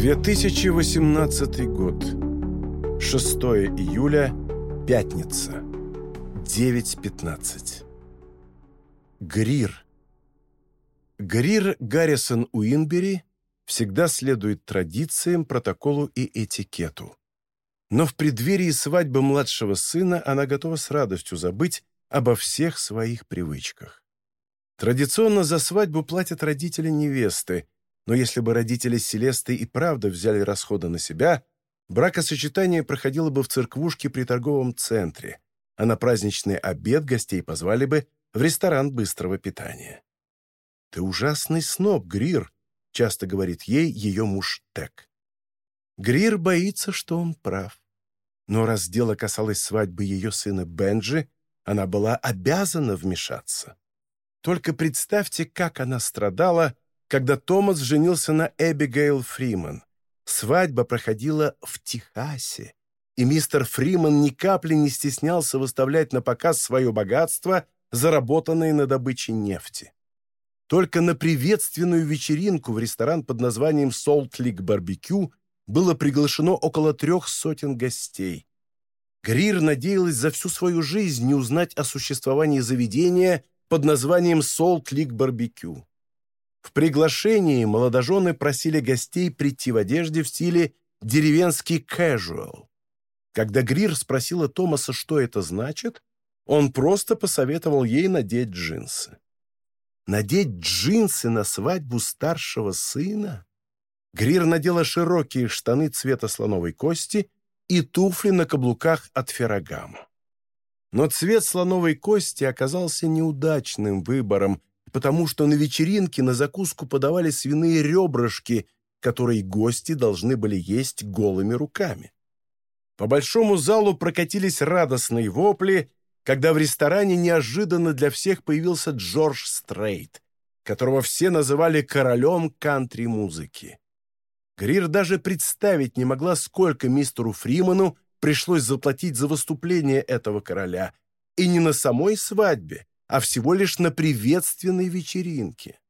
2018 год. 6 июля. Пятница. 9.15. Грир. Грир Гаррисон Уинбери всегда следует традициям, протоколу и этикету. Но в преддверии свадьбы младшего сына она готова с радостью забыть обо всех своих привычках. Традиционно за свадьбу платят родители невесты, но если бы родители Селесты и правда взяли расходы на себя, бракосочетание проходило бы в церквушке при торговом центре, а на праздничный обед гостей позвали бы в ресторан быстрого питания. «Ты ужасный сноб, Грир», — часто говорит ей ее муж Тек. Грир боится, что он прав. Но раз дело касалось свадьбы ее сына Бенджи, она была обязана вмешаться. Только представьте, как она страдала, когда Томас женился на Эбигейл Фриман. Свадьба проходила в Техасе, и мистер Фриман ни капли не стеснялся выставлять на показ свое богатство, заработанное на добыче нефти. Только на приветственную вечеринку в ресторан под названием «Солт Лик Барбекю» было приглашено около трех сотен гостей. Грир надеялась за всю свою жизнь не узнать о существовании заведения под названием «Солт Лик Барбекю». В приглашении молодожены просили гостей прийти в одежде в стиле деревенский casual. Когда Грир спросила Томаса, что это значит, он просто посоветовал ей надеть джинсы. Надеть джинсы на свадьбу старшего сына? Грир надела широкие штаны цвета слоновой кости и туфли на каблуках от феррагама. Но цвет слоновой кости оказался неудачным выбором, потому что на вечеринке на закуску подавали свиные ребрышки, которые гости должны были есть голыми руками. По большому залу прокатились радостные вопли, когда в ресторане неожиданно для всех появился Джордж Стрейт, которого все называли королем кантри-музыки. Грир даже представить не могла, сколько мистеру Фриману пришлось заплатить за выступление этого короля, и не на самой свадьбе, а всего лишь на приветственной вечеринке.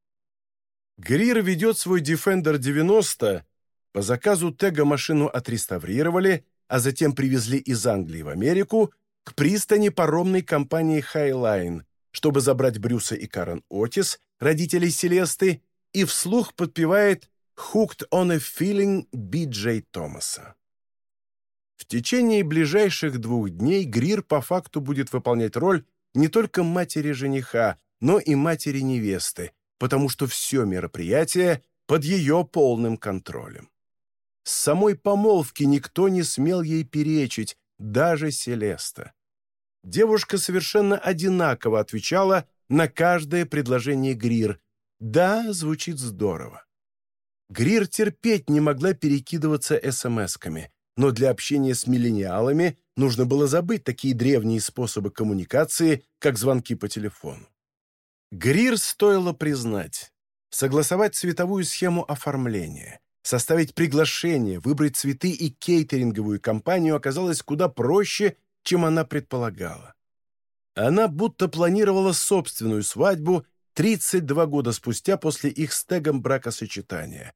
Грир ведет свой Defender 90, по заказу Тега машину отреставрировали, а затем привезли из Англии в Америку к пристани паромной компании Highline, чтобы забрать Брюса и Карен Отис, родителей Селесты, и вслух подпевает «Hooked on a Feeling» Би-Джей Томаса. В течение ближайших двух дней Грир по факту будет выполнять роль не только матери жениха, но и матери невесты, потому что все мероприятие под ее полным контролем. С самой помолвки никто не смел ей перечить, даже Селеста. Девушка совершенно одинаково отвечала на каждое предложение Грир. «Да, звучит здорово». Грир терпеть не могла перекидываться смс-ками, но для общения с миллениалами нужно было забыть такие древние способы коммуникации, как звонки по телефону. Грир стоило признать. Согласовать цветовую схему оформления, составить приглашение, выбрать цветы и кейтеринговую компанию оказалось куда проще, чем она предполагала. Она будто планировала собственную свадьбу 32 года спустя после их с Тегом бракосочетания.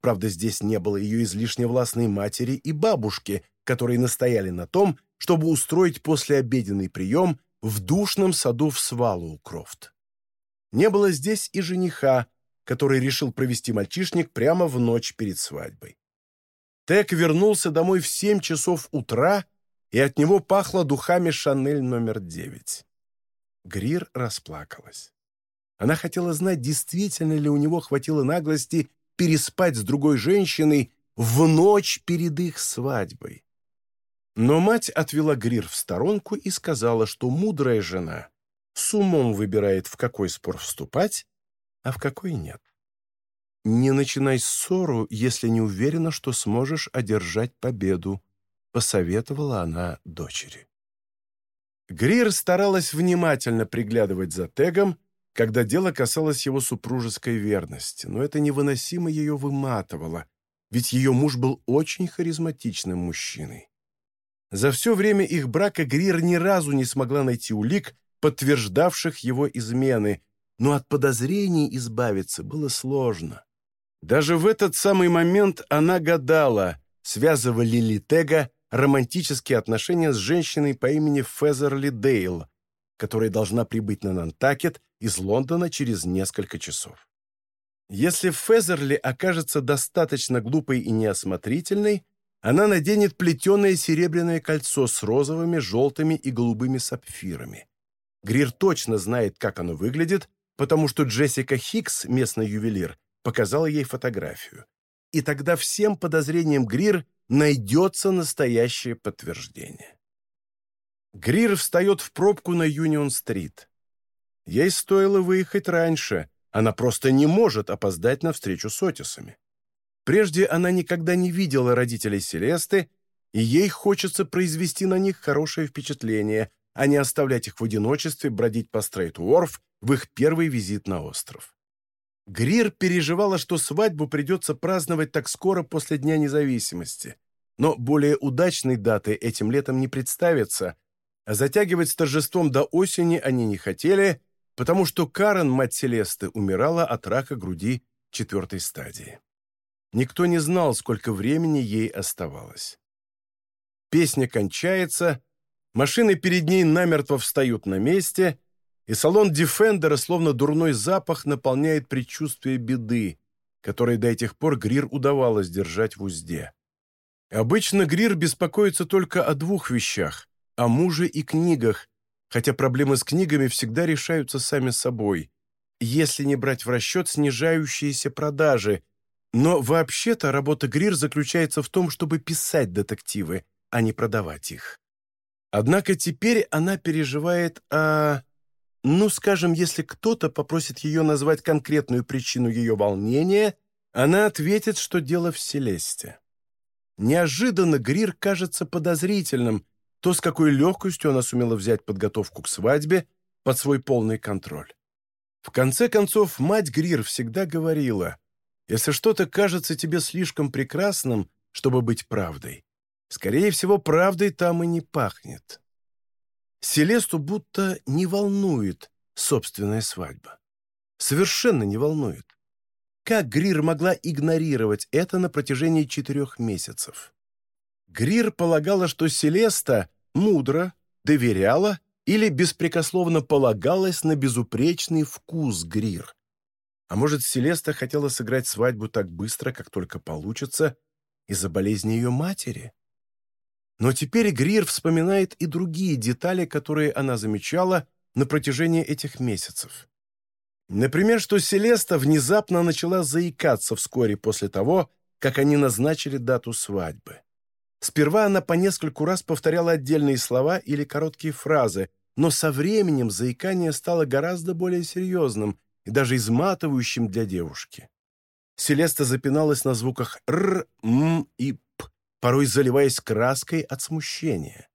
Правда, здесь не было ее излишне властной матери и бабушки, которые настояли на том, чтобы устроить послеобеденный прием в душном саду в Свалоу-Крофт. Не было здесь и жениха, который решил провести мальчишник прямо в ночь перед свадьбой. Тег вернулся домой в семь часов утра, и от него пахло духами «Шанель номер девять». Грир расплакалась. Она хотела знать, действительно ли у него хватило наглости переспать с другой женщиной в ночь перед их свадьбой. Но мать отвела Грир в сторонку и сказала, что мудрая жена с умом выбирает, в какой спор вступать, а в какой нет. «Не начинай ссору, если не уверена, что сможешь одержать победу», посоветовала она дочери. Грир старалась внимательно приглядывать за Тегом, когда дело касалось его супружеской верности, но это невыносимо ее выматывало, ведь ее муж был очень харизматичным мужчиной. За все время их брака Грир ни разу не смогла найти улик, подтверждавших его измены, но от подозрений избавиться было сложно. Даже в этот самый момент она гадала, связывали ли Тега романтические отношения с женщиной по имени Фезерли Дейл, которая должна прибыть на Нантакет из Лондона через несколько часов. Если Фезерли окажется достаточно глупой и неосмотрительной, она наденет плетеное серебряное кольцо с розовыми, желтыми и голубыми сапфирами. Грир точно знает, как оно выглядит, потому что Джессика Хикс, местный ювелир, показала ей фотографию. И тогда всем подозрениям Грир найдется настоящее подтверждение. Грир встает в пробку на Юнион-стрит. Ей стоило выехать раньше, она просто не может опоздать на встречу с Отисами. Прежде она никогда не видела родителей Селесты, и ей хочется произвести на них хорошее впечатление, а не оставлять их в одиночестве бродить по Стрейт-Уорф в их первый визит на остров. Грир переживала, что свадьбу придется праздновать так скоро после Дня независимости. Но более удачной даты этим летом не представится, а затягивать с торжеством до осени они не хотели, потому что Карен, мать Селесты, умирала от рака груди четвертой стадии. Никто не знал, сколько времени ей оставалось. Песня кончается, машины перед ней намертво встают на месте, и салон Дефендера, словно дурной запах, наполняет предчувствие беды, которой до этих пор Грир удавалось держать в узде. Обычно Грир беспокоится только о двух вещах – о муже и книгах, хотя проблемы с книгами всегда решаются сами собой, если не брать в расчет снижающиеся продажи. Но вообще-то работа Грир заключается в том, чтобы писать детективы, а не продавать их. Однако теперь она переживает о... Ну, скажем, если кто-то попросит ее назвать конкретную причину ее волнения, она ответит, что дело в Селесте. Неожиданно Грир кажется подозрительным, то, с какой легкостью она сумела взять подготовку к свадьбе под свой полный контроль. В конце концов, мать Грир всегда говорила, «Если что-то кажется тебе слишком прекрасным, чтобы быть правдой, скорее всего, правдой там и не пахнет». Селесту будто не волнует собственная свадьба. Совершенно не волнует. Как Грир могла игнорировать это на протяжении четырех месяцев? Грир полагала, что Селеста мудро, доверяла или беспрекословно полагалась на безупречный вкус Грир. А может, Селеста хотела сыграть свадьбу так быстро, как только получится, из-за болезни ее матери? Но теперь Грир вспоминает и другие детали, которые она замечала на протяжении этих месяцев. Например, что Селеста внезапно начала заикаться вскоре после того, как они назначили дату свадьбы. Сперва она по нескольку раз повторяла отдельные слова или короткие фразы, но со временем заикание стало гораздо более серьезным и даже изматывающим для девушки. Селеста запиналась на звуках «р», «м» и «п», порой заливаясь краской от смущения.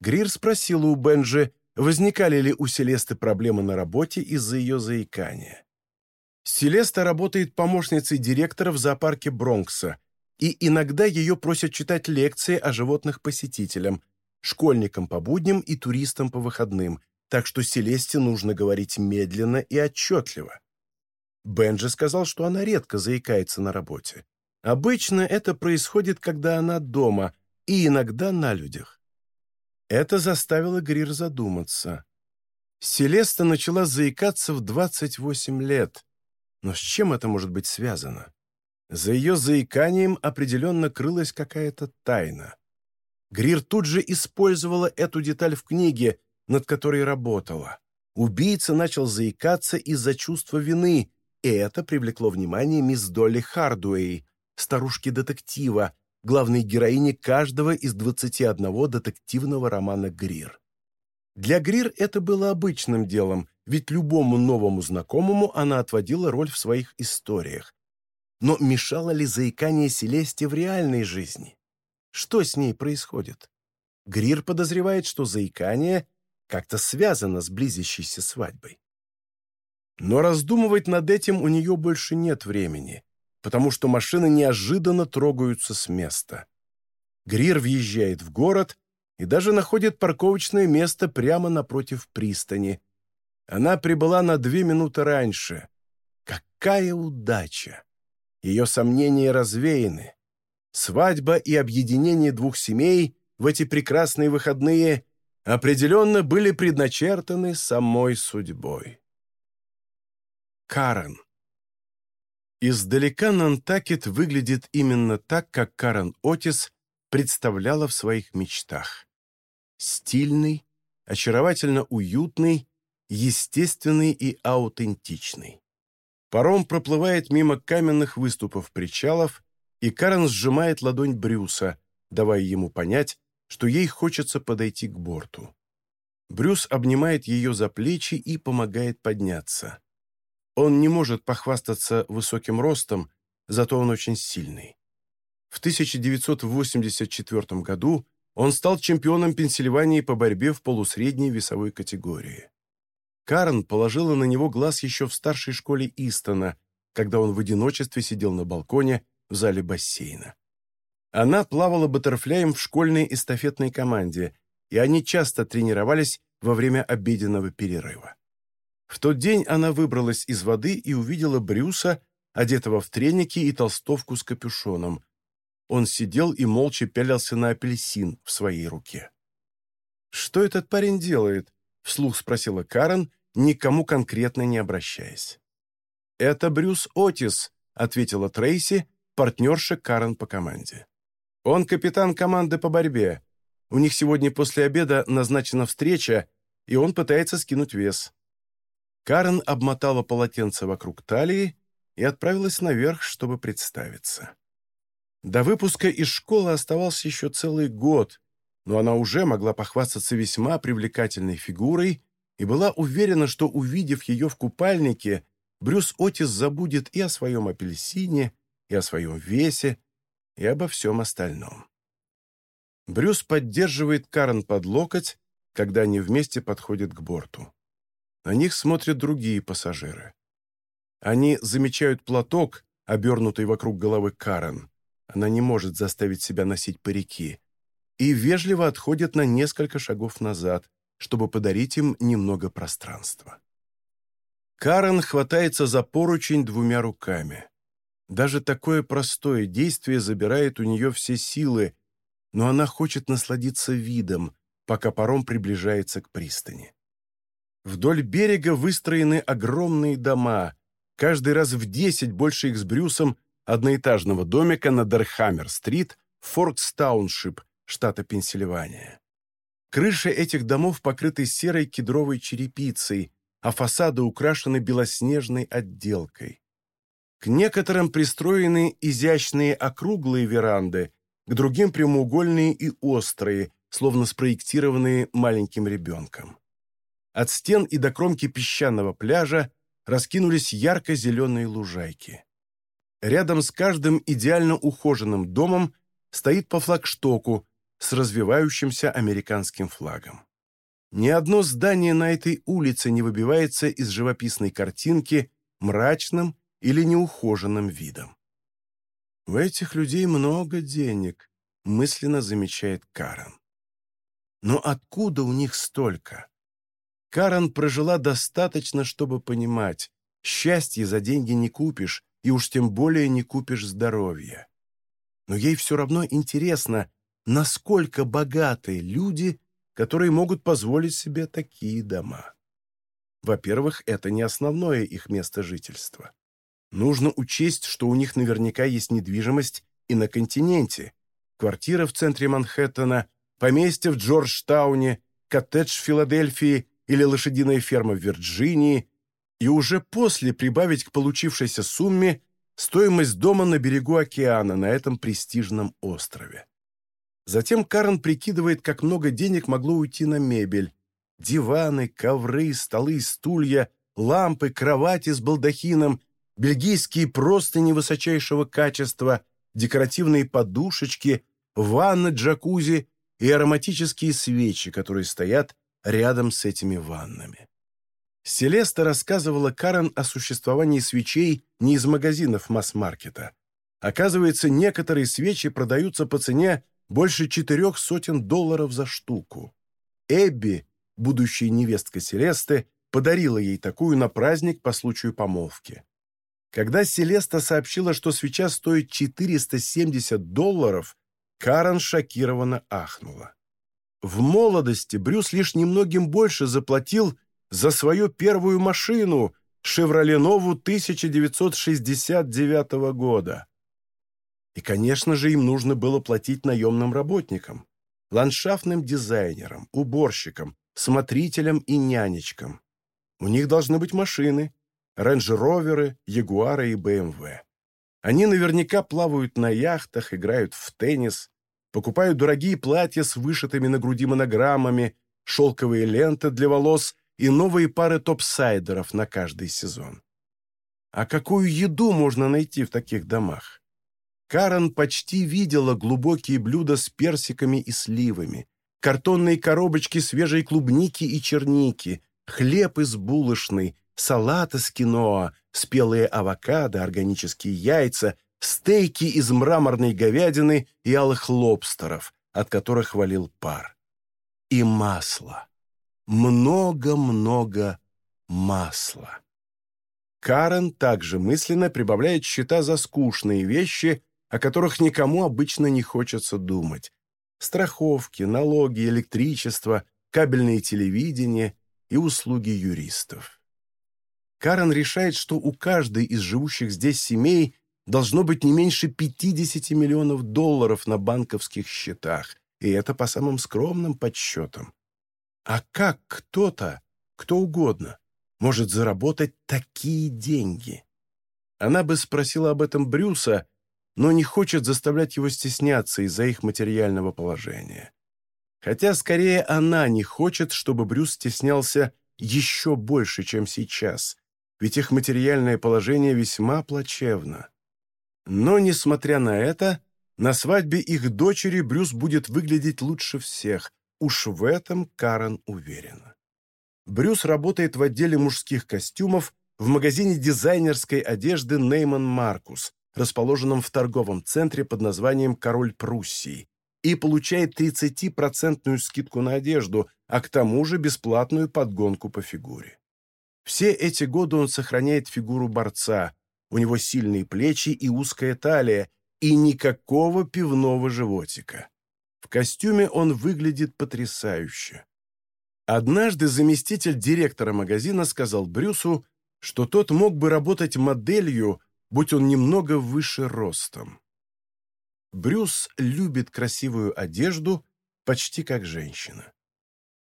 Грир спросила у Бенджи, возникали ли у Селесты проблемы на работе из-за ее заикания. Селеста работает помощницей директора в зоопарке Бронкса – и иногда ее просят читать лекции о животных посетителям, школьникам по будням и туристам по выходным, так что Селесте нужно говорить медленно и отчетливо. Бенджи сказал, что она редко заикается на работе. Обычно это происходит, когда она дома, и иногда на людях. Это заставило Грир задуматься. Селеста начала заикаться в 28 лет. Но с чем это может быть связано? За ее заиканием определенно крылась какая-то тайна. Грир тут же использовала эту деталь в книге, над которой работала. Убийца начал заикаться из-за чувства вины, и это привлекло внимание мисс Долли Хардуэй, старушки-детектива, главной героини каждого из 21 детективного романа Грир. Для Грир это было обычным делом, ведь любому новому знакомому она отводила роль в своих историях, но мешало ли заикание Селесте в реальной жизни? Что с ней происходит? Грир подозревает, что заикание как-то связано с близящейся свадьбой. Но раздумывать над этим у нее больше нет времени, потому что машины неожиданно трогаются с места. Грир въезжает в город и даже находит парковочное место прямо напротив пристани. Она прибыла на две минуты раньше. Какая удача! Ее сомнения развеяны. Свадьба и объединение двух семей в эти прекрасные выходные определенно были предначертаны самой судьбой. Карен. Издалека Нантакет выглядит именно так, как Карен Отис представляла в своих мечтах. Стильный, очаровательно уютный, естественный и аутентичный. Паром проплывает мимо каменных выступов причалов, и Карен сжимает ладонь Брюса, давая ему понять, что ей хочется подойти к борту. Брюс обнимает ее за плечи и помогает подняться. Он не может похвастаться высоким ростом, зато он очень сильный. В 1984 году он стал чемпионом Пенсильвании по борьбе в полусредней весовой категории. Карн положила на него глаз еще в старшей школе Истона, когда он в одиночестве сидел на балконе в зале бассейна. Она плавала баттерфляем в школьной эстафетной команде, и они часто тренировались во время обеденного перерыва. В тот день она выбралась из воды и увидела Брюса, одетого в треники и толстовку с капюшоном. Он сидел и молча пялился на апельсин в своей руке. «Что этот парень делает?» — вслух спросила Карен, никому конкретно не обращаясь. «Это Брюс Отис», — ответила Трейси, партнерша Карен по команде. «Он капитан команды по борьбе. У них сегодня после обеда назначена встреча, и он пытается скинуть вес». Карен обмотала полотенце вокруг талии и отправилась наверх, чтобы представиться. До выпуска из школы оставался еще целый год, но она уже могла похвастаться весьма привлекательной фигурой и была уверена, что, увидев ее в купальнике, Брюс Отис забудет и о своем апельсине, и о своем весе, и обо всем остальном. Брюс поддерживает Карен под локоть, когда они вместе подходят к борту. На них смотрят другие пассажиры. Они замечают платок, обернутый вокруг головы Карен. Она не может заставить себя носить парики. И вежливо отходят на несколько шагов назад, чтобы подарить им немного пространства. Карен хватается за поручень двумя руками. Даже такое простое действие забирает у нее все силы, но она хочет насладиться видом, пока паром приближается к пристани. Вдоль берега выстроены огромные дома, каждый раз в десять больше их с Брюсом одноэтажного домика на Дерхаммер-стрит, Форкс-тауншип, штата Пенсильвания. Крыши этих домов покрыты серой кедровой черепицей, а фасады украшены белоснежной отделкой. К некоторым пристроены изящные округлые веранды, к другим прямоугольные и острые, словно спроектированные маленьким ребенком. От стен и до кромки песчаного пляжа раскинулись ярко-зеленые лужайки. Рядом с каждым идеально ухоженным домом стоит по флагштоку, с развивающимся американским флагом. Ни одно здание на этой улице не выбивается из живописной картинки мрачным или неухоженным видом. «У этих людей много денег», — мысленно замечает Карен. «Но откуда у них столько?» Карен прожила достаточно, чтобы понимать, счастье за деньги не купишь, и уж тем более не купишь здоровье. Но ей все равно интересно, насколько богатые люди, которые могут позволить себе такие дома. Во-первых, это не основное их место жительства. Нужно учесть, что у них наверняка есть недвижимость и на континенте. Квартира в центре Манхэттена, поместье в Джорджтауне, коттедж в Филадельфии или лошадиная ферма в Вирджинии, и уже после прибавить к получившейся сумме стоимость дома на берегу океана на этом престижном острове. Затем Карен прикидывает, как много денег могло уйти на мебель. Диваны, ковры, столы, стулья, лампы, кровати с балдахином, бельгийские простыни высочайшего качества, декоративные подушечки, ванны, джакузи и ароматические свечи, которые стоят рядом с этими ваннами. Селеста рассказывала Карен о существовании свечей не из магазинов масс-маркета. Оказывается, некоторые свечи продаются по цене больше четырех сотен долларов за штуку. Эбби, будущая невестка Селесты, подарила ей такую на праздник по случаю помолвки. Когда Селеста сообщила, что свеча стоит 470 долларов, Карен шокированно ахнула. В молодости Брюс лишь немногим больше заплатил за свою первую машину «Шевроле Нову» 1969 года. И, конечно же, им нужно было платить наемным работникам, ландшафтным дизайнерам, уборщикам, смотрителям и нянечкам. У них должны быть машины, рейндж-роверы, ягуары и БМВ. Они наверняка плавают на яхтах, играют в теннис, покупают дорогие платья с вышитыми на груди монограммами, шелковые ленты для волос и новые пары топсайдеров на каждый сезон. А какую еду можно найти в таких домах? Карен почти видела глубокие блюда с персиками и сливами, картонные коробочки свежей клубники и черники, хлеб из булочной, салат из киноа, спелые авокадо, органические яйца, стейки из мраморной говядины и алых лобстеров, от которых валил пар. И масло. Много-много масла. Карен также мысленно прибавляет счета за скучные вещи, о которых никому обычно не хочется думать. Страховки, налоги, электричество, кабельное телевидение и услуги юристов. Карен решает, что у каждой из живущих здесь семей должно быть не меньше 50 миллионов долларов на банковских счетах, и это по самым скромным подсчетам. А как кто-то, кто угодно, может заработать такие деньги? Она бы спросила об этом Брюса, но не хочет заставлять его стесняться из-за их материального положения. Хотя скорее она не хочет, чтобы Брюс стеснялся еще больше, чем сейчас, ведь их материальное положение весьма плачевно. Но, несмотря на это, на свадьбе их дочери Брюс будет выглядеть лучше всех, уж в этом Карен уверена. Брюс работает в отделе мужских костюмов в магазине дизайнерской одежды Нейман Маркус, расположенном в торговом центре под названием «Король Пруссии», и получает 30% скидку на одежду, а к тому же бесплатную подгонку по фигуре. Все эти годы он сохраняет фигуру борца, у него сильные плечи и узкая талия, и никакого пивного животика. В костюме он выглядит потрясающе. Однажды заместитель директора магазина сказал Брюсу, что тот мог бы работать моделью, будь он немного выше ростом. Брюс любит красивую одежду почти как женщина.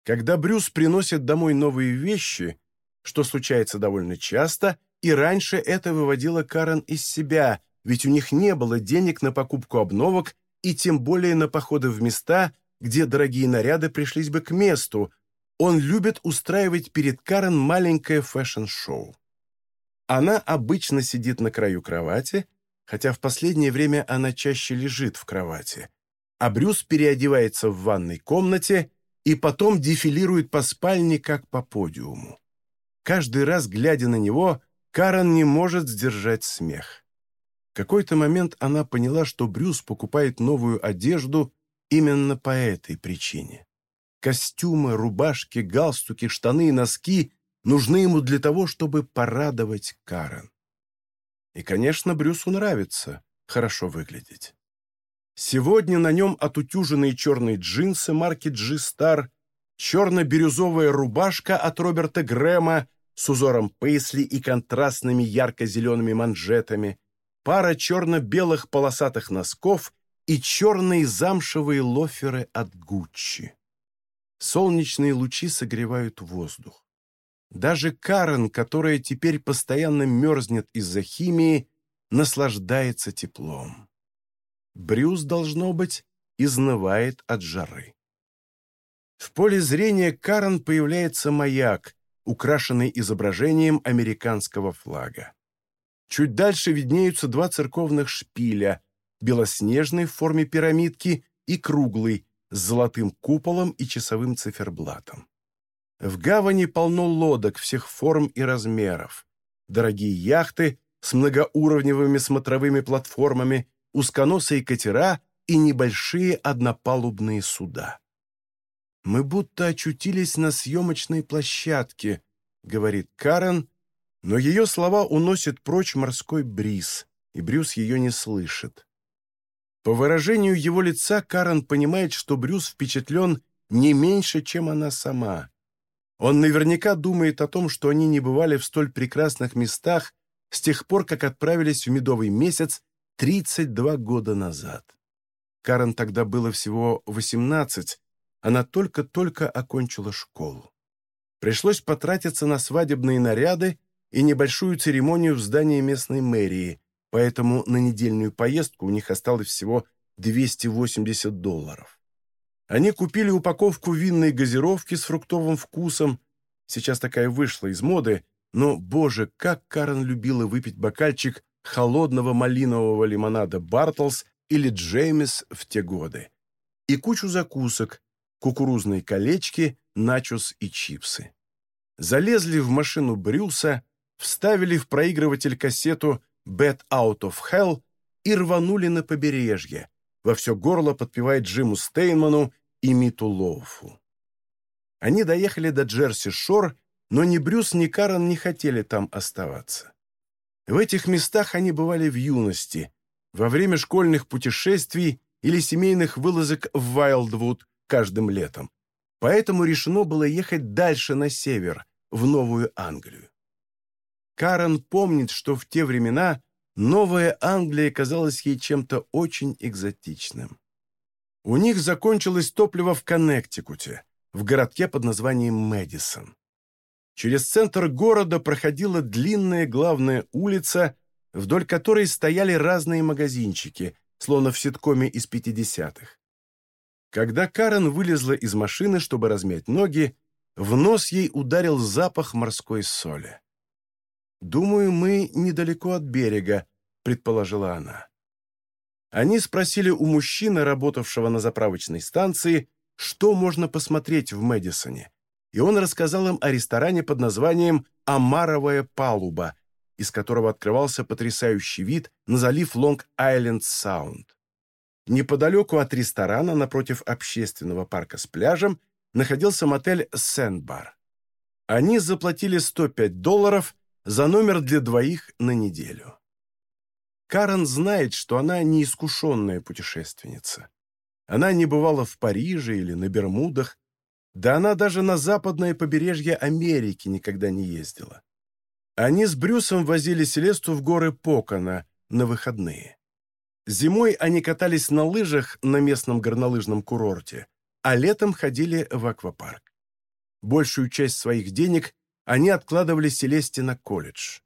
Когда Брюс приносит домой новые вещи, что случается довольно часто, и раньше это выводило Карен из себя, ведь у них не было денег на покупку обновок и тем более на походы в места, где дорогие наряды пришлись бы к месту. Он любит устраивать перед Карен маленькое фэшн-шоу. Она обычно сидит на краю кровати, хотя в последнее время она чаще лежит в кровати, а Брюс переодевается в ванной комнате и потом дефилирует по спальне, как по подиуму. Каждый раз, глядя на него, Карен не может сдержать смех. В какой-то момент она поняла, что Брюс покупает новую одежду именно по этой причине. Костюмы, рубашки, галстуки, штаны и носки нужны ему для того, чтобы порадовать Карен. И, конечно, Брюсу нравится хорошо выглядеть. Сегодня на нем отутюженные черные джинсы марки G-Star, черно-бирюзовая рубашка от Роберта Грэма с узором пейсли и контрастными ярко-зелеными манжетами, пара черно-белых полосатых носков и черные замшевые лоферы от Гуччи. Солнечные лучи согревают воздух. Даже Карен, которая теперь постоянно мерзнет из-за химии, наслаждается теплом. Брюс, должно быть, изнывает от жары. В поле зрения Карен появляется маяк, украшенный изображением американского флага. Чуть дальше виднеются два церковных шпиля, белоснежный в форме пирамидки и круглый, с золотым куполом и часовым циферблатом. В гавани полно лодок всех форм и размеров. Дорогие яхты с многоуровневыми смотровыми платформами, узконосые катера и небольшие однопалубные суда. «Мы будто очутились на съемочной площадке», — говорит Карен, Но ее слова уносят прочь морской бриз, и Брюс ее не слышит. По выражению его лица Карен понимает, что Брюс впечатлен не меньше, чем она сама. Он наверняка думает о том, что они не бывали в столь прекрасных местах с тех пор, как отправились в медовый месяц 32 года назад. Карен тогда было всего 18, она только-только окончила школу. Пришлось потратиться на свадебные наряды и небольшую церемонию в здании местной мэрии, поэтому на недельную поездку у них осталось всего 280 долларов. Они купили упаковку винной газировки с фруктовым вкусом. Сейчас такая вышла из моды, но, боже, как Карен любила выпить бокальчик холодного малинового лимонада «Бартлс» или «Джеймис» в те годы. И кучу закусок, кукурузные колечки, начос и чипсы. Залезли в машину Брюса, вставили в проигрыватель кассету «Bad Out of Hell» и рванули на побережье. Во все горло подпевает Джиму Стейнману и Миту Лоуфу. Они доехали до Джерси-Шор, но ни Брюс, ни Карен не хотели там оставаться. В этих местах они бывали в юности, во время школьных путешествий или семейных вылазок в Вайлдвуд каждым летом. Поэтому решено было ехать дальше на север, в Новую Англию. Карен помнит, что в те времена Новая Англия казалась ей чем-то очень экзотичным. У них закончилось топливо в Коннектикуте, в городке под названием Мэдисон. Через центр города проходила длинная главная улица, вдоль которой стояли разные магазинчики, словно в ситкоме из 50-х. Когда Карен вылезла из машины, чтобы размять ноги, в нос ей ударил запах морской соли. «Думаю, мы недалеко от берега», — предположила она. Они спросили у мужчины, работавшего на заправочной станции, что можно посмотреть в Мэдисоне, и он рассказал им о ресторане под названием «Амаровая палуба», из которого открывался потрясающий вид на залив Лонг-Айленд-Саунд. Неподалеку от ресторана, напротив общественного парка с пляжем, находился мотель «Сэндбар». Они заплатили 105 долларов за номер для двоих на неделю. Карен знает, что она неискушенная путешественница. Она не бывала в Париже или на Бермудах, да она даже на западное побережье Америки никогда не ездила. Они с Брюсом возили Селесту в горы Покона на выходные. Зимой они катались на лыжах на местном горнолыжном курорте, а летом ходили в аквапарк. Большую часть своих денег они откладывали Селесте на колледж.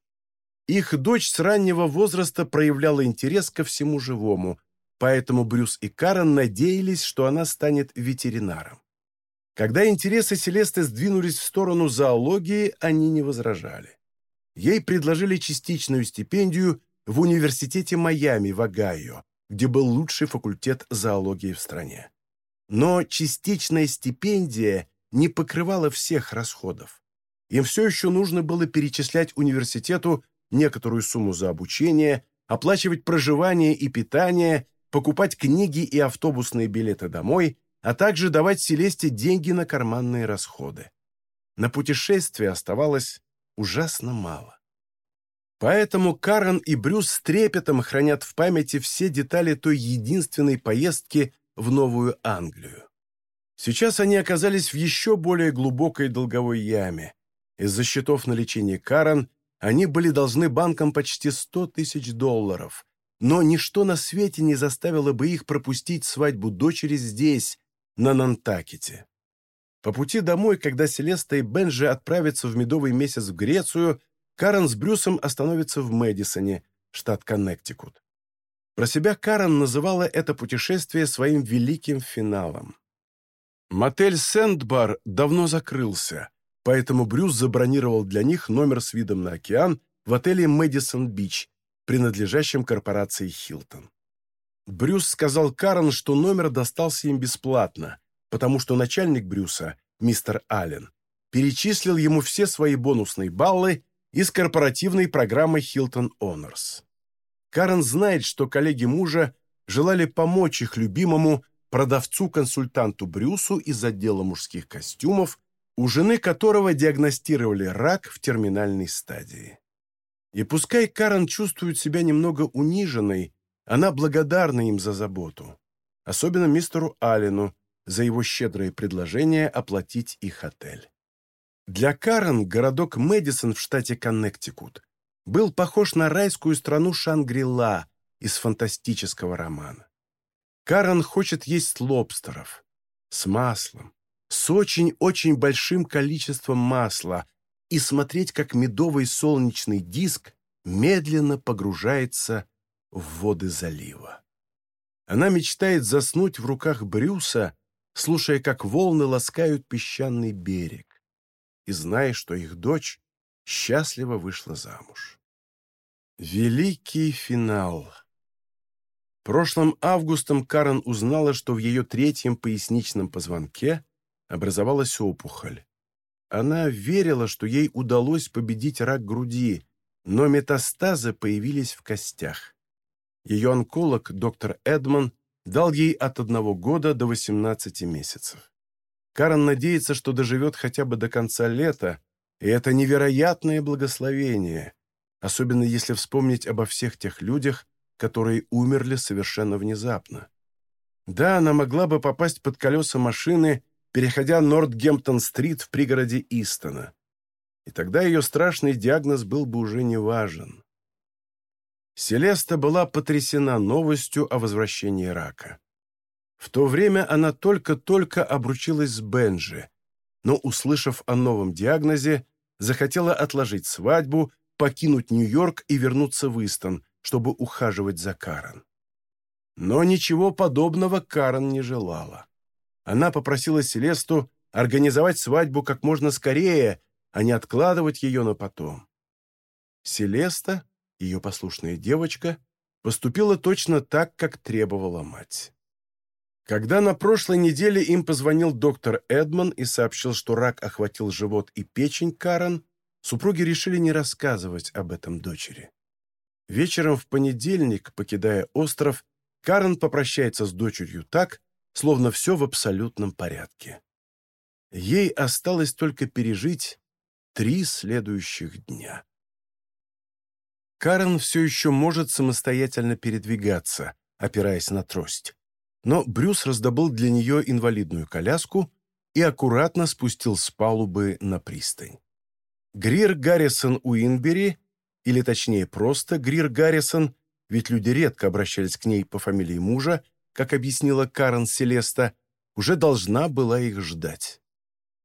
Их дочь с раннего возраста проявляла интерес ко всему живому, поэтому Брюс и Карен надеялись, что она станет ветеринаром. Когда интересы Селесты сдвинулись в сторону зоологии, они не возражали. Ей предложили частичную стипендию в университете Майами в Огайо, где был лучший факультет зоологии в стране. Но частичная стипендия не покрывала всех расходов. Им все еще нужно было перечислять университету некоторую сумму за обучение, оплачивать проживание и питание, покупать книги и автобусные билеты домой, а также давать Селесте деньги на карманные расходы. На путешествие оставалось ужасно мало. Поэтому Карен и Брюс с трепетом хранят в памяти все детали той единственной поездки в Новую Англию. Сейчас они оказались в еще более глубокой долговой яме. Из-за счетов на лечение Карен они были должны банкам почти 100 тысяч долларов, но ничто на свете не заставило бы их пропустить свадьбу дочери здесь, на Нантакете. По пути домой, когда Селеста и Бенджи отправятся в медовый месяц в Грецию, Карен с Брюсом остановится в Мэдисоне, штат Коннектикут. Про себя Карен называла это путешествие своим великим финалом. Мотель «Сэндбар» давно закрылся, поэтому Брюс забронировал для них номер с видом на океан в отеле «Мэдисон Бич», принадлежащем корпорации «Хилтон». Брюс сказал Карен, что номер достался им бесплатно, потому что начальник Брюса, мистер Аллен, перечислил ему все свои бонусные баллы из корпоративной программы «Хилтон Honors. Карен знает, что коллеги мужа желали помочь их любимому продавцу-консультанту Брюсу из отдела мужских костюмов у жены которого диагностировали рак в терминальной стадии. И пускай Карен чувствует себя немного униженной, она благодарна им за заботу. Особенно мистеру Аллену за его щедрое предложение оплатить их отель. Для Карен городок Мэдисон в штате Коннектикут был похож на райскую страну Шангрила из фантастического романа. Карен хочет есть лобстеров с маслом, с очень-очень большим количеством масла и смотреть, как медовый солнечный диск медленно погружается в воды залива. Она мечтает заснуть в руках Брюса, слушая, как волны ласкают песчаный берег, и зная, что их дочь счастливо вышла замуж. Великий финал. Прошлым августом Карен узнала, что в ее третьем поясничном позвонке образовалась опухоль. Она верила, что ей удалось победить рак груди, но метастазы появились в костях. Ее онколог, доктор Эдман, дал ей от одного года до 18 месяцев. Карен надеется, что доживет хотя бы до конца лета, и это невероятное благословение, особенно если вспомнить обо всех тех людях, которые умерли совершенно внезапно. Да, она могла бы попасть под колеса машины, переходя Нортгемптон-стрит в пригороде Истона. И тогда ее страшный диагноз был бы уже не важен. Селеста была потрясена новостью о возвращении рака. В то время она только-только обручилась с Бенджи, но, услышав о новом диагнозе, захотела отложить свадьбу, покинуть Нью-Йорк и вернуться в Истон, чтобы ухаживать за Карен. Но ничего подобного Карен не желала. Она попросила Селесту организовать свадьбу как можно скорее, а не откладывать ее на потом. Селеста, ее послушная девочка, поступила точно так, как требовала мать. Когда на прошлой неделе им позвонил доктор Эдман и сообщил, что рак охватил живот и печень Карен, супруги решили не рассказывать об этом дочери. Вечером в понедельник, покидая остров, Карен попрощается с дочерью так, словно все в абсолютном порядке. Ей осталось только пережить три следующих дня. Карен все еще может самостоятельно передвигаться, опираясь на трость. Но Брюс раздобыл для нее инвалидную коляску и аккуратно спустил с палубы на пристань. Грир Гаррисон Уинбери, или точнее просто Грир Гаррисон, ведь люди редко обращались к ней по фамилии мужа, как объяснила Карен Селеста, уже должна была их ждать.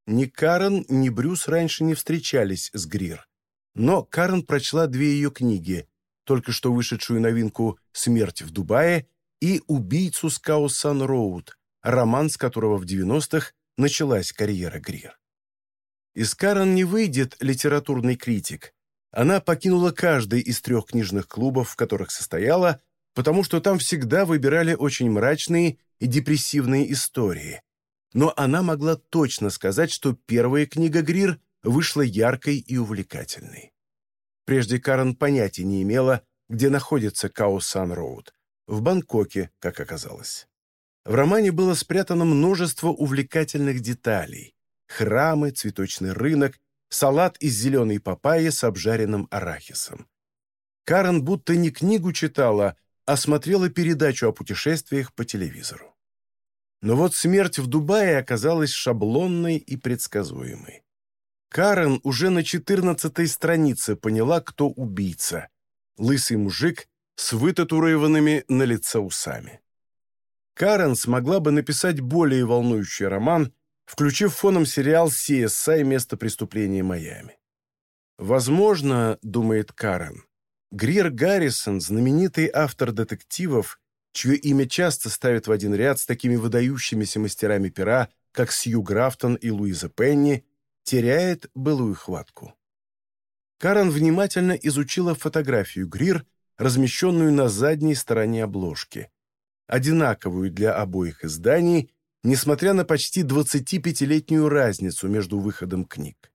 Ни Карен, ни Брюс раньше не встречались с Грир. Но Карен прочла две ее книги, только что вышедшую новинку «Смерть в Дубае» и «Убийцу с Каосан-Роуд», роман с которого в 90-х началась карьера Грир. Из Карен не выйдет литературный критик. Она покинула каждый из трех книжных клубов, в которых состояла, потому что там всегда выбирали очень мрачные и депрессивные истории. Но она могла точно сказать, что первая книга Грир вышла яркой и увлекательной. Прежде Карен понятия не имела, где находится Као-Сан-Роуд. В Бангкоке, как оказалось. В романе было спрятано множество увлекательных деталей. Храмы, цветочный рынок, салат из зеленой папайи с обжаренным арахисом. Карен будто не книгу читала, а смотрела передачу о путешествиях по телевизору. Но вот смерть в Дубае оказалась шаблонной и предсказуемой. Карен уже на четырнадцатой странице поняла, кто убийца. Лысый мужик с вытатуированными на лице усами. Карен смогла бы написать более волнующий роман, включив фоном сериал CSI «Место преступления Майами». Возможно, думает Карен, Грир Гаррисон, знаменитый автор детективов, чье имя часто ставят в один ряд с такими выдающимися мастерами пера, как Сью Графтон и Луиза Пенни, теряет былую хватку. Карен внимательно изучила фотографию Грир, размещенную на задней стороне обложки, одинаковую для обоих изданий, несмотря на почти 25-летнюю разницу между выходом книг.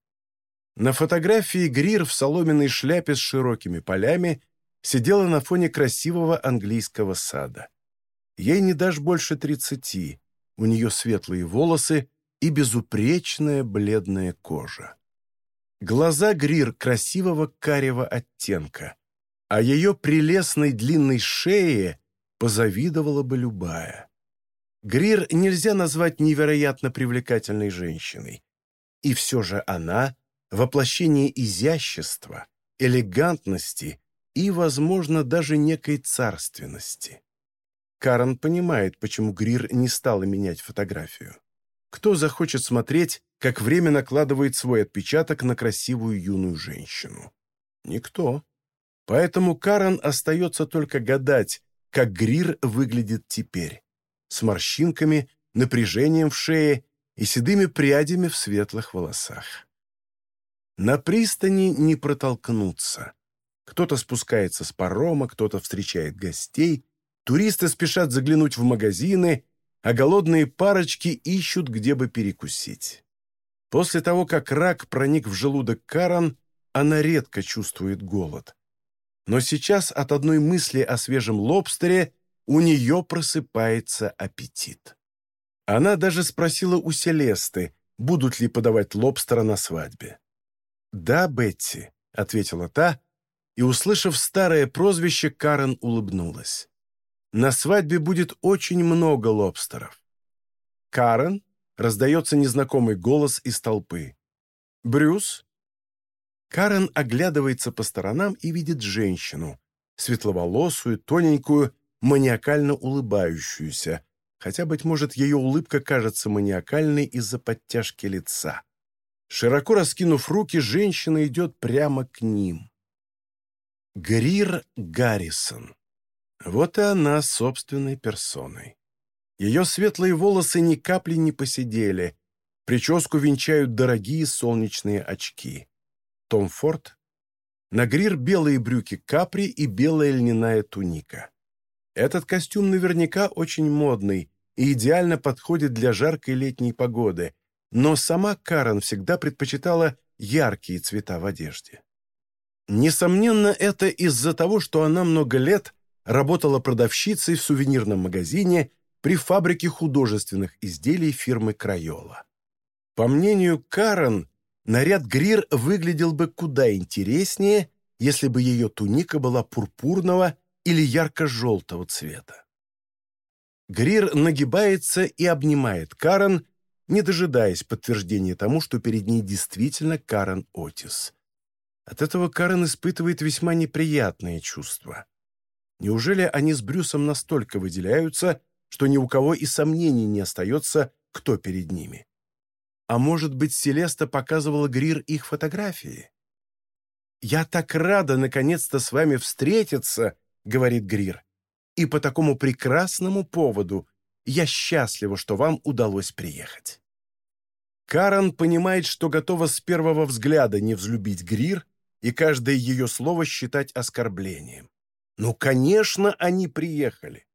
На фотографии Грир в соломенной шляпе с широкими полями сидела на фоне красивого английского сада. Ей не дашь больше тридцати, у нее светлые волосы и безупречная бледная кожа. Глаза Грир красивого карего оттенка, а ее прелестной длинной шее позавидовала бы любая. Грир нельзя назвать невероятно привлекательной женщиной. И все же она — воплощение изящества, элегантности и, возможно, даже некой царственности. Карен понимает, почему Грир не стала менять фотографию. Кто захочет смотреть, как время накладывает свой отпечаток на красивую юную женщину? Никто. Поэтому Карен остается только гадать, как Грир выглядит теперь. С морщинками, напряжением в шее и седыми прядями в светлых волосах. На пристани не протолкнуться. Кто-то спускается с парома, кто-то встречает гостей, туристы спешат заглянуть в магазины, а голодные парочки ищут, где бы перекусить. После того, как рак проник в желудок Каран, она редко чувствует голод. Но сейчас от одной мысли о свежем лобстере у нее просыпается аппетит. Она даже спросила у Селесты, будут ли подавать лобстера на свадьбе. «Да, Бетти», — ответила та, и, услышав старое прозвище, Карен улыбнулась. «На свадьбе будет очень много лобстеров». «Карен?» — раздается незнакомый голос из толпы. «Брюс?» Карен оглядывается по сторонам и видит женщину, светловолосую, тоненькую, маниакально улыбающуюся, хотя, быть может, ее улыбка кажется маниакальной из-за подтяжки лица. Широко раскинув руки, женщина идет прямо к ним. Грир Гаррисон. Вот и она собственной персоной. Ее светлые волосы ни капли не посидели, прическу венчают дорогие солнечные очки. Том Форд. На Грир белые брюки капри и белая льняная туника. Этот костюм наверняка очень модный и идеально подходит для жаркой летней погоды, но сама Карен всегда предпочитала яркие цвета в одежде. Несомненно, это из-за того, что она много лет работала продавщицей в сувенирном магазине при фабрике художественных изделий фирмы «Крайола». По мнению Карен, наряд Грир выглядел бы куда интереснее, если бы ее туника была пурпурного или ярко-желтого цвета. Грир нагибается и обнимает Карен, не дожидаясь подтверждения тому, что перед ней действительно Карен Отис. От этого Карен испытывает весьма неприятные чувства. Неужели они с Брюсом настолько выделяются, что ни у кого и сомнений не остается, кто перед ними? А может быть, Селеста показывала Грир их фотографии? «Я так рада наконец-то с вами встретиться!» говорит Грир. «И по такому прекрасному поводу я счастлива, что вам удалось приехать». Карен понимает, что готова с первого взгляда не взлюбить Грир и каждое ее слово считать оскорблением. Ну, конечно, они приехали.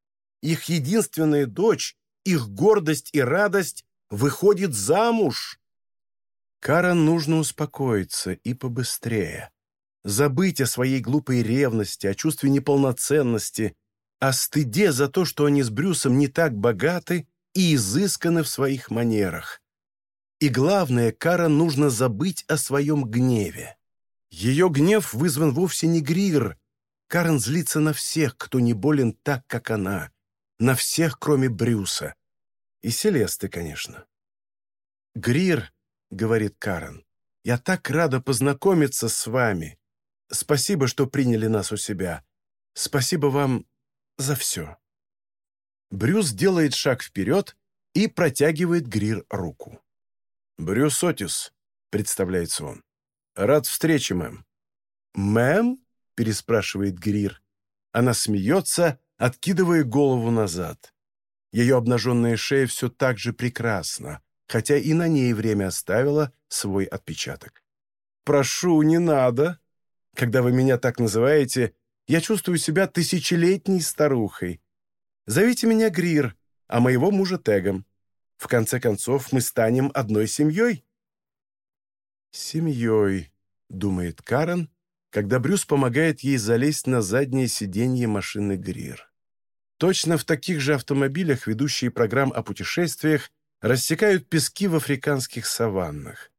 Их единственная дочь, их гордость и радость выходит замуж. Карен нужно успокоиться и побыстрее забыть о своей глупой ревности, о чувстве неполноценности, о стыде за то, что они с Брюсом не так богаты и изысканы в своих манерах. И главное, Кара нужно забыть о своем гневе. Ее гнев вызван вовсе не Грир. Карен злится на всех, кто не болен так, как она. На всех, кроме Брюса. И Селесты, конечно. «Грир», — говорит Карен, — «я так рада познакомиться с вами. Спасибо, что приняли нас у себя. Спасибо вам за все». Брюс делает шаг вперед и протягивает Грир руку. «Брюс Отис», — представляется он. «Рад встрече, мэм». «Мэм?» — переспрашивает Грир. Она смеется, откидывая голову назад. Ее обнаженная шея все так же прекрасна, хотя и на ней время оставило свой отпечаток. «Прошу, не надо», когда вы меня так называете, я чувствую себя тысячелетней старухой. Зовите меня Грир, а моего мужа Тегом. В конце концов, мы станем одной семьей». «Семьей», — думает Карен, когда Брюс помогает ей залезть на заднее сиденье машины Грир. Точно в таких же автомобилях ведущие программ о путешествиях рассекают пески в африканских саваннах.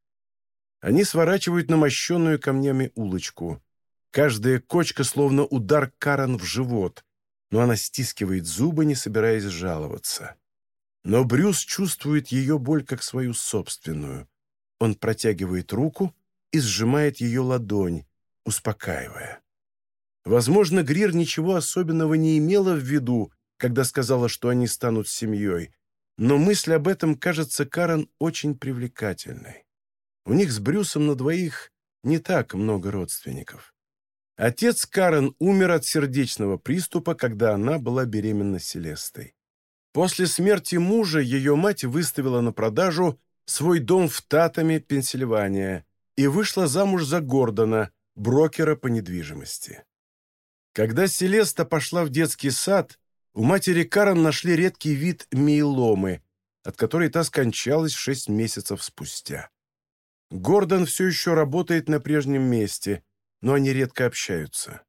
Они сворачивают на мощенную камнями улочку. Каждая кочка словно удар Карен в живот, но она стискивает зубы, не собираясь жаловаться. Но Брюс чувствует ее боль как свою собственную. Он протягивает руку и сжимает ее ладонь, успокаивая. Возможно, Грир ничего особенного не имела в виду, когда сказала, что они станут семьей, но мысль об этом кажется Карен очень привлекательной. У них с Брюсом на двоих не так много родственников. Отец Карен умер от сердечного приступа, когда она была беременна Селестой. После смерти мужа ее мать выставила на продажу свой дом в Татами, Пенсильвания, и вышла замуж за Гордона, брокера по недвижимости. Когда Селеста пошла в детский сад, у матери Карен нашли редкий вид миеломы, от которой та скончалась шесть месяцев спустя. Гордон все еще работает на прежнем месте, но они редко общаются.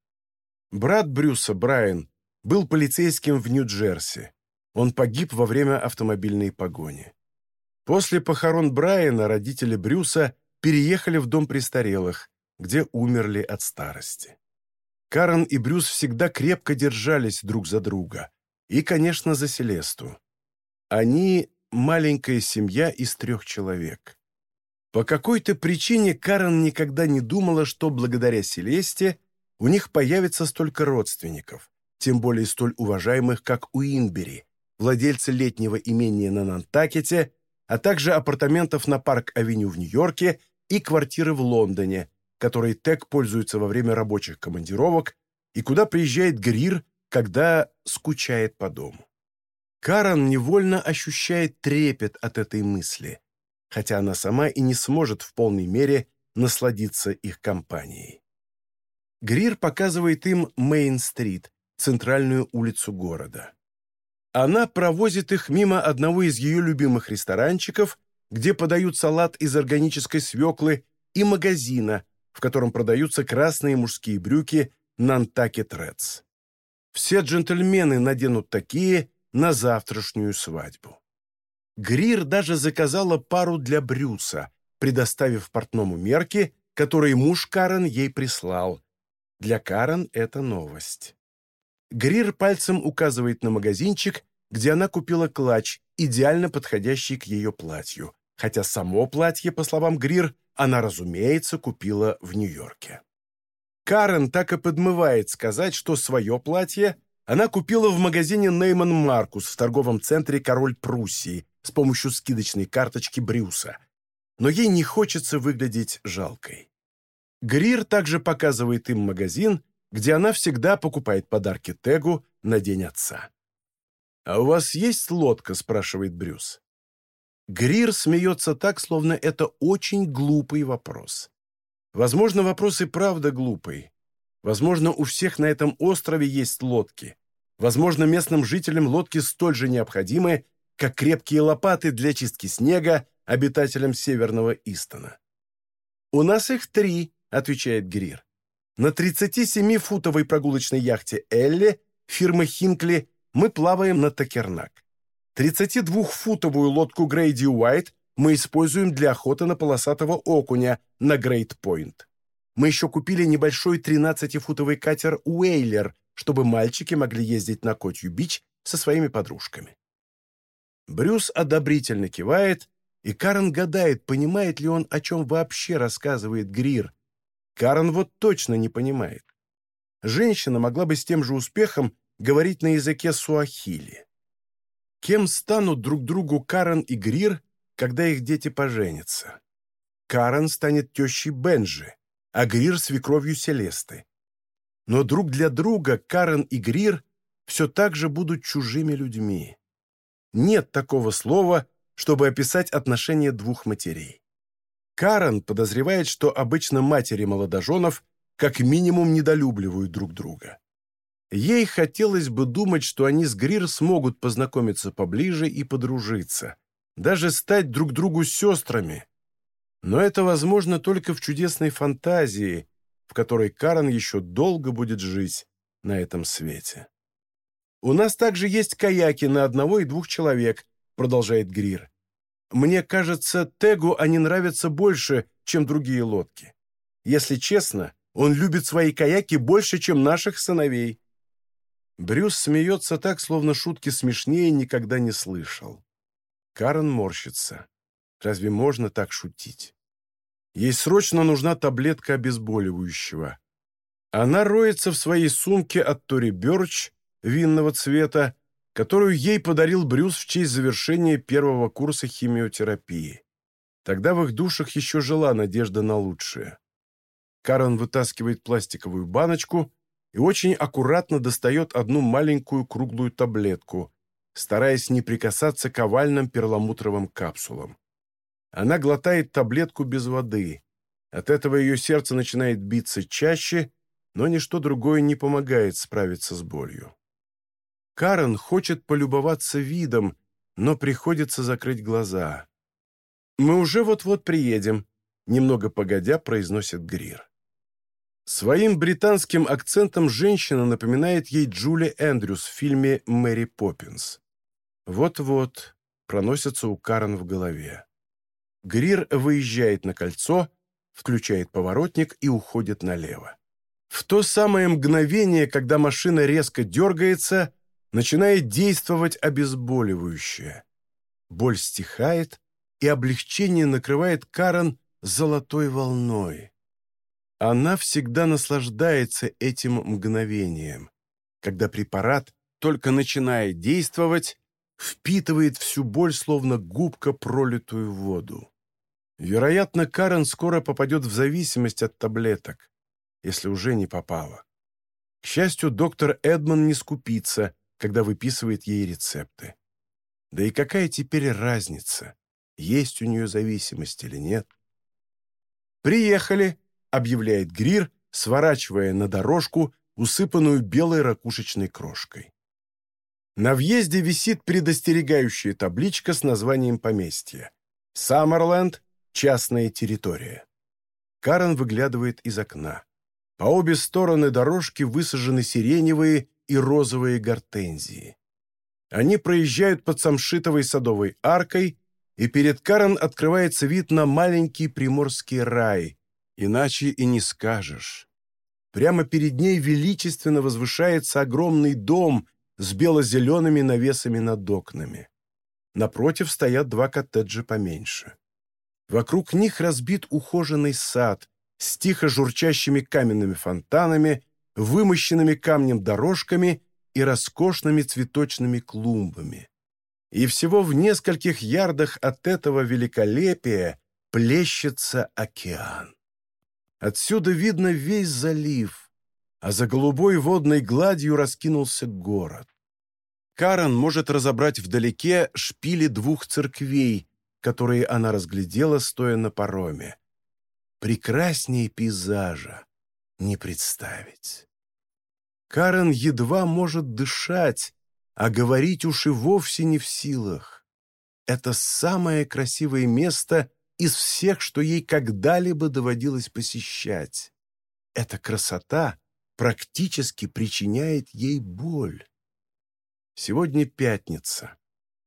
Брат Брюса, Брайан, был полицейским в Нью-Джерси. Он погиб во время автомобильной погони. После похорон Брайана родители Брюса переехали в дом престарелых, где умерли от старости. Карен и Брюс всегда крепко держались друг за друга. И, конечно, за Селесту. Они – маленькая семья из трех человек. По какой-то причине Карен никогда не думала, что благодаря Селесте у них появится столько родственников, тем более столь уважаемых, как Уинбери, владельца летнего имения на Нантакете, а также апартаментов на Парк-авеню в Нью-Йорке и квартиры в Лондоне, которой Тег пользуется во время рабочих командировок и куда приезжает Грир, когда скучает по дому. Карен невольно ощущает трепет от этой мысли, хотя она сама и не сможет в полной мере насладиться их компанией. Грир показывает им Мейн-стрит, центральную улицу города. Она провозит их мимо одного из ее любимых ресторанчиков, где подают салат из органической свеклы, и магазина, в котором продаются красные мужские брюки Нантакет Редс. Все джентльмены наденут такие на завтрашнюю свадьбу. Грир даже заказала пару для Брюса, предоставив портному мерки, которые муж Карен ей прислал. Для Карен это новость. Грир пальцем указывает на магазинчик, где она купила клатч, идеально подходящий к ее платью, хотя само платье, по словам Грир, она, разумеется, купила в Нью-Йорке. Карен так и подмывает сказать, что свое платье она купила в магазине Нейман Маркус в торговом центре «Король Пруссии» с помощью скидочной карточки Брюса. Но ей не хочется выглядеть жалкой. Грир также показывает им магазин, где она всегда покупает подарки Тегу на День Отца. «А у вас есть лодка?» – спрашивает Брюс. Грир смеется так, словно это очень глупый вопрос. Возможно, вопрос и правда глупый. Возможно, у всех на этом острове есть лодки. Возможно, местным жителям лодки столь же необходимы, как крепкие лопаты для чистки снега обитателям Северного Истона. «У нас их три», — отвечает Грир. «На 37-футовой прогулочной яхте «Элли» фирмы «Хинкли» мы плаваем на Такернак. 32-футовую лодку Грейди Уайт мы используем для охоты на полосатого окуня на Грейт-Пойнт. Мы еще купили небольшой 13-футовый катер «Уэйлер», чтобы мальчики могли ездить на Котью-Бич со своими подружками. Брюс одобрительно кивает, и Карен гадает, понимает ли он, о чем вообще рассказывает Грир. Карен вот точно не понимает. Женщина могла бы с тем же успехом говорить на языке суахили. Кем станут друг другу Карен и Грир, когда их дети поженятся? Карен станет тещей Бенжи, а Грир — свекровью Селесты. Но друг для друга Карен и Грир все так же будут чужими людьми. Нет такого слова, чтобы описать отношения двух матерей. Карен подозревает, что обычно матери молодоженов как минимум недолюбливают друг друга. Ей хотелось бы думать, что они с Грир смогут познакомиться поближе и подружиться, даже стать друг другу сестрами. Но это возможно только в чудесной фантазии, в которой Карен еще долго будет жить на этом свете. «У нас также есть каяки на одного и двух человек», — продолжает Грир. Мне кажется, Тегу они нравятся больше, чем другие лодки. Если честно, он любит свои каяки больше, чем наших сыновей». Брюс смеется так, словно шутки смешнее никогда не слышал. Карен морщится. Разве можно так шутить? Ей срочно нужна таблетка обезболивающего. Она роется в своей сумке от Тори Бёрч винного цвета, которую ей подарил Брюс в честь завершения первого курса химиотерапии. Тогда в их душах еще жила надежда на лучшее. Карен вытаскивает пластиковую баночку и очень аккуратно достает одну маленькую круглую таблетку, стараясь не прикасаться к овальным перламутровым капсулам. Она глотает таблетку без воды. От этого ее сердце начинает биться чаще, но ничто другое не помогает справиться с болью. Карен хочет полюбоваться видом, но приходится закрыть глаза. «Мы уже вот-вот приедем», — немного погодя произносит Грир. Своим британским акцентом женщина напоминает ей Джули Эндрюс в фильме «Мэри Поппинс». Вот-вот проносится у Карен в голове. Грир выезжает на кольцо, включает поворотник и уходит налево. В то самое мгновение, когда машина резко дергается, начинает действовать обезболивающее. Боль стихает, и облегчение накрывает Карен золотой волной. Она всегда наслаждается этим мгновением, когда препарат, только начинает действовать, впитывает всю боль, словно губка, пролитую воду. Вероятно, Карен скоро попадет в зависимость от таблеток, если уже не попала. К счастью, доктор Эдман не скупится, когда выписывает ей рецепты. Да и какая теперь разница, есть у нее зависимость или нет? «Приехали!» Объявляет Грир, сворачивая на дорожку, усыпанную белой ракушечной крошкой. На въезде висит предостерегающая табличка с названием поместья. «Саммерленд. Частная территория». Карен выглядывает из окна. По обе стороны дорожки высажены сиреневые и розовые гортензии. Они проезжают под самшитовой садовой аркой, и перед Карен открывается вид на маленький приморский рай, Иначе и не скажешь. Прямо перед ней величественно возвышается огромный дом с бело-зелеными навесами над окнами. Напротив стоят два коттеджа поменьше. Вокруг них разбит ухоженный сад с тихо журчащими каменными фонтанами, вымощенными камнем дорожками и роскошными цветочными клумбами. И всего в нескольких ярдах от этого великолепия плещется океан. Отсюда видно весь залив, а за голубой водной гладью раскинулся город. Карен может разобрать вдалеке шпили двух церквей, которые она разглядела, стоя на пароме. Прекраснее пейзажа не представить. Карен едва может дышать, а говорить уж и вовсе не в силах. Это самое красивое место из всех, что ей когда-либо доводилось посещать. Эта красота практически причиняет ей боль. Сегодня пятница.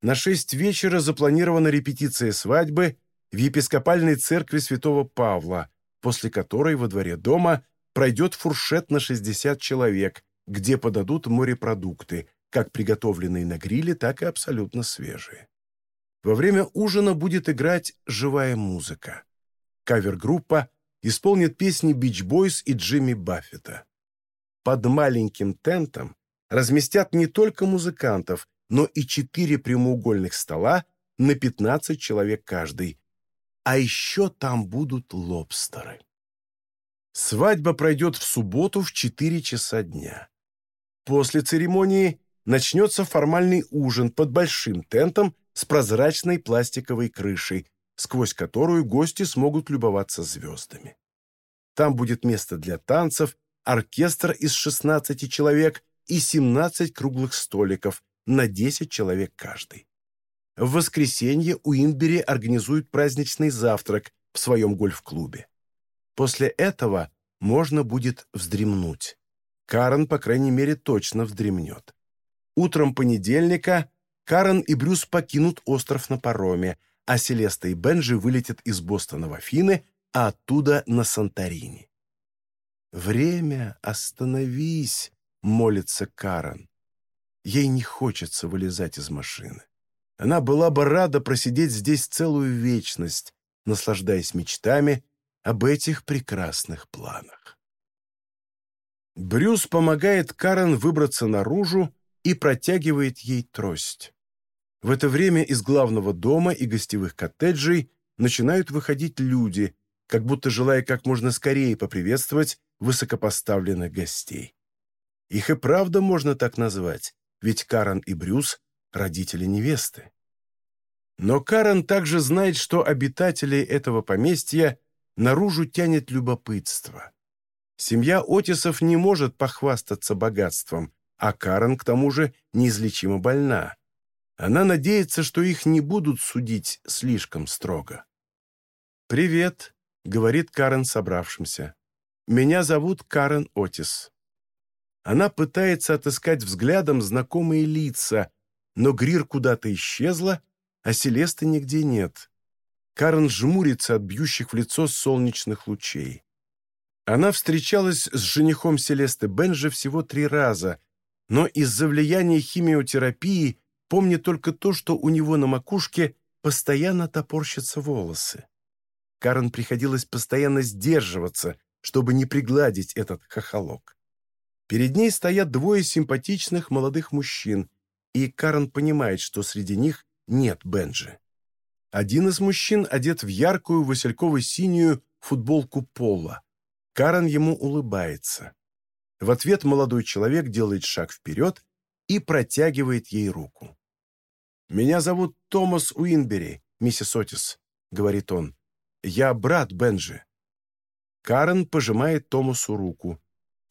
На шесть вечера запланирована репетиция свадьбы в епископальной церкви святого Павла, после которой во дворе дома пройдет фуршет на 60 человек, где подадут морепродукты, как приготовленные на гриле, так и абсолютно свежие. Во время ужина будет играть живая музыка. Кавер-группа исполнит песни Beach Boys и Джимми Баффета. Под маленьким тентом разместят не только музыкантов, но и четыре прямоугольных стола на 15 человек каждый. А еще там будут лобстеры. Свадьба пройдет в субботу в 4 часа дня. После церемонии начнется формальный ужин под большим тентом с прозрачной пластиковой крышей, сквозь которую гости смогут любоваться звездами. Там будет место для танцев, оркестр из 16 человек и 17 круглых столиков на 10 человек каждый. В воскресенье Уинбери организует праздничный завтрак в своем гольф-клубе. После этого можно будет вздремнуть. Карен, по крайней мере, точно вздремнет. Утром понедельника Карен и Брюс покинут остров на пароме, а Селеста и Бенджи вылетят из Бостона в Афины, а оттуда на Санторини. «Время, остановись!» — молится Карен. Ей не хочется вылезать из машины. Она была бы рада просидеть здесь целую вечность, наслаждаясь мечтами об этих прекрасных планах. Брюс помогает Карен выбраться наружу и протягивает ей трость. В это время из главного дома и гостевых коттеджей начинают выходить люди, как будто желая как можно скорее поприветствовать высокопоставленных гостей. Их и правда можно так назвать, ведь Карен и Брюс – родители невесты. Но Карен также знает, что обитателей этого поместья наружу тянет любопытство. Семья Отисов не может похвастаться богатством, а Карен, к тому же, неизлечимо больна. Она надеется, что их не будут судить слишком строго. «Привет», — говорит Карен собравшимся. «Меня зовут Карен Отис». Она пытается отыскать взглядом знакомые лица, но Грир куда-то исчезла, а Селесты нигде нет. Карен жмурится от бьющих в лицо солнечных лучей. Она встречалась с женихом Селесты Бенжи всего три раза, но из-за влияния химиотерапии помнит только то, что у него на макушке постоянно топорщатся волосы. Карен приходилось постоянно сдерживаться, чтобы не пригладить этот хохолок. Перед ней стоят двое симпатичных молодых мужчин, и Карен понимает, что среди них нет Бенджи. Один из мужчин одет в яркую васильково-синюю футболку пола. Карен ему улыбается. В ответ молодой человек делает шаг вперед и протягивает ей руку. «Меня зовут Томас Уинбери, миссис Отис», — говорит он. «Я брат Бенджи». Карен пожимает Томасу руку.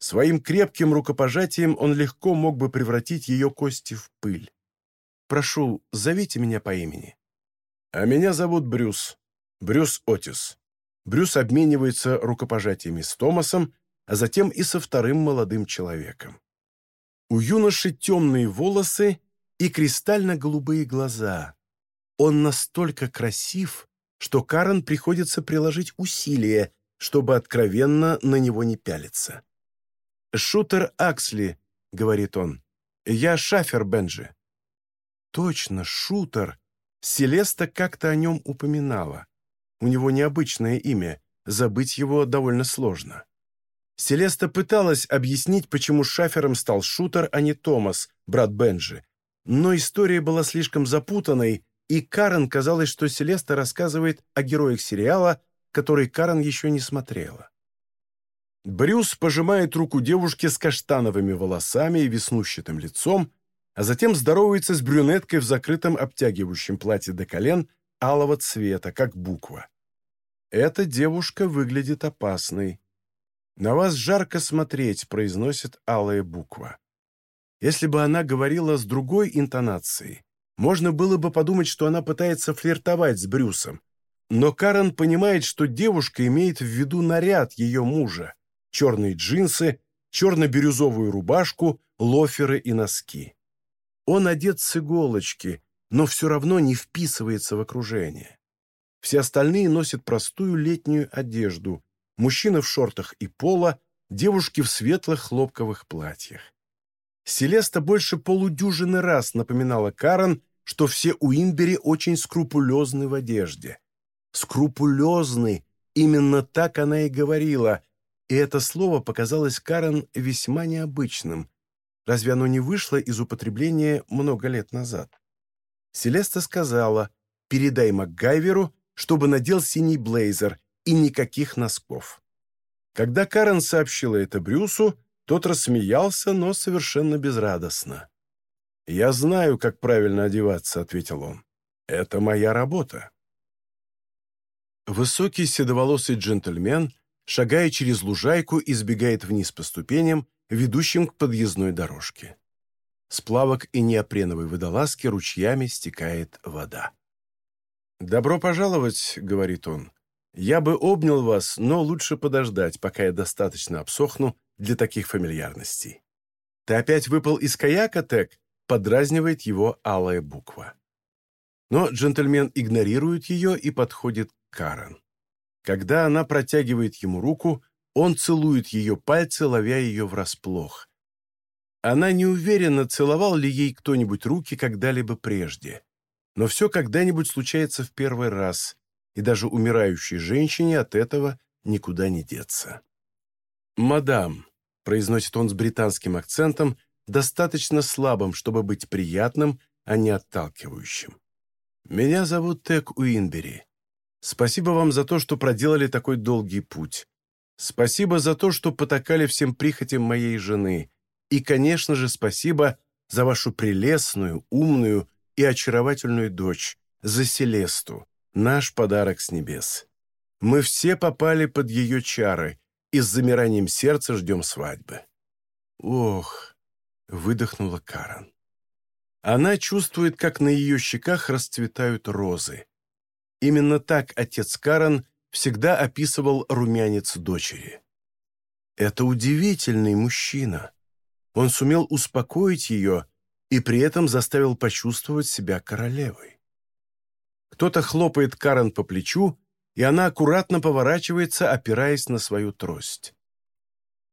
Своим крепким рукопожатием он легко мог бы превратить ее кости в пыль. «Прошу, зовите меня по имени». «А меня зовут Брюс. Брюс Отис». Брюс обменивается рукопожатиями с Томасом, а затем и со вторым молодым человеком. У юноши темные волосы и кристально-голубые глаза. Он настолько красив, что Карен приходится приложить усилия, чтобы откровенно на него не пялиться. «Шутер Аксли», — говорит он, — «я шафер Бенджи». «Точно, шутер», Селеста как-то о нем упоминала. У него необычное имя, забыть его довольно сложно. Селеста пыталась объяснить, почему шафером стал Шутер, а не Томас, брат Бенджи, но история была слишком запутанной, и Карен казалось, что Селеста рассказывает о героях сериала, который Карен еще не смотрела. Брюс пожимает руку девушки с каштановыми волосами и веснущатым лицом, а затем здоровается с брюнеткой в закрытом обтягивающем платье до колен алого цвета, как буква. Эта девушка выглядит опасной. «На вас жарко смотреть», — произносит алая буква. Если бы она говорила с другой интонацией, можно было бы подумать, что она пытается флиртовать с Брюсом. Но Карен понимает, что девушка имеет в виду наряд ее мужа. Черные джинсы, черно-бирюзовую рубашку, лоферы и носки. Он одет с иголочки, но все равно не вписывается в окружение. Все остальные носят простую летнюю одежду. Мужчины в шортах и поло, девушки в светлых хлопковых платьях. Селеста больше полудюжины раз напоминала Карен, что все у Уинбери очень скрупулезны в одежде. Скрупулезны, именно так она и говорила, и это слово показалось Карен весьма необычным. Разве оно не вышло из употребления много лет назад? Селеста сказала, передай МакГайверу, чтобы надел синий блейзер и никаких носков. Когда Карен сообщила это Брюсу, тот рассмеялся, но совершенно безрадостно. «Я знаю, как правильно одеваться», — ответил он. «Это моя работа». Высокий седоволосый джентльмен, шагая через лужайку, избегает вниз по ступеням, ведущим к подъездной дорожке. С плавок и неопреновой водолазки ручьями стекает вода. «Добро пожаловать», — говорит он. «Я бы обнял вас, но лучше подождать, пока я достаточно обсохну для таких фамильярностей. «Ты опять выпал из каяка, Тек?» — подразнивает его алая буква. Но джентльмен игнорирует ее и подходит к Карен. Когда она протягивает ему руку, он целует ее пальцы, ловя ее врасплох. Она не уверена, целовал ли ей кто-нибудь руки когда-либо прежде. Но все когда-нибудь случается в первый раз, и даже умирающей женщине от этого никуда не деться. «Мадам», — произносит он с британским акцентом, достаточно слабым, чтобы быть приятным, а не отталкивающим. «Меня зовут Тек Уинбери. Спасибо вам за то, что проделали такой долгий путь. Спасибо за то, что потакали всем прихотям моей жены. И, конечно же, спасибо за вашу прелестную, умную и очаровательную дочь, за Селесту, наш подарок с небес. Мы все попали под ее чары и с замиранием сердца ждем свадьбы. Ох, выдохнула Карен. Она чувствует, как на ее щеках расцветают розы. Именно так отец Карен всегда описывал румянец дочери. Это удивительный мужчина. Он сумел успокоить ее и при этом заставил почувствовать себя королевой. Кто-то хлопает Карен по плечу, и она аккуратно поворачивается, опираясь на свою трость.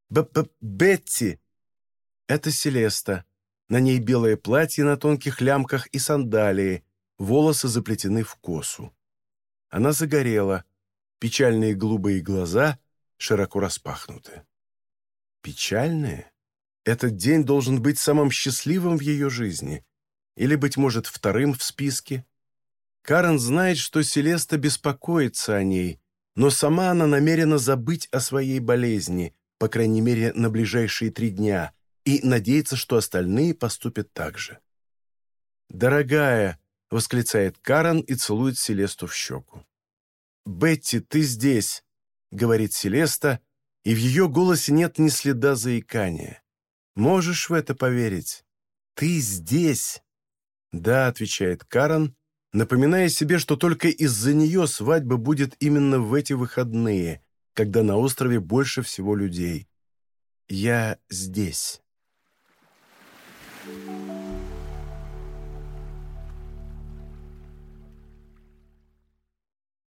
Б -б «Бетти!» Это Селеста. На ней белое платье на тонких лямках и сандалии, волосы заплетены в косу. Она загорела, печальные голубые глаза широко распахнуты. Печальные? Этот день должен быть самым счастливым в ее жизни. Или, быть может, вторым в списке. Карен знает, что Селеста беспокоится о ней, но сама она намерена забыть о своей болезни, по крайней мере, на ближайшие три дня, и надеется, что остальные поступят так же. «Дорогая!» — восклицает Карен и целует Селесту в щеку. «Бетти, ты здесь!» — говорит Селеста, и в ее голосе нет ни следа заикания. Можешь в это поверить? Ты здесь!» «Да», — отвечает Карен, напоминая себе, что только из-за нее свадьба будет именно в эти выходные, когда на острове больше всего людей. «Я здесь».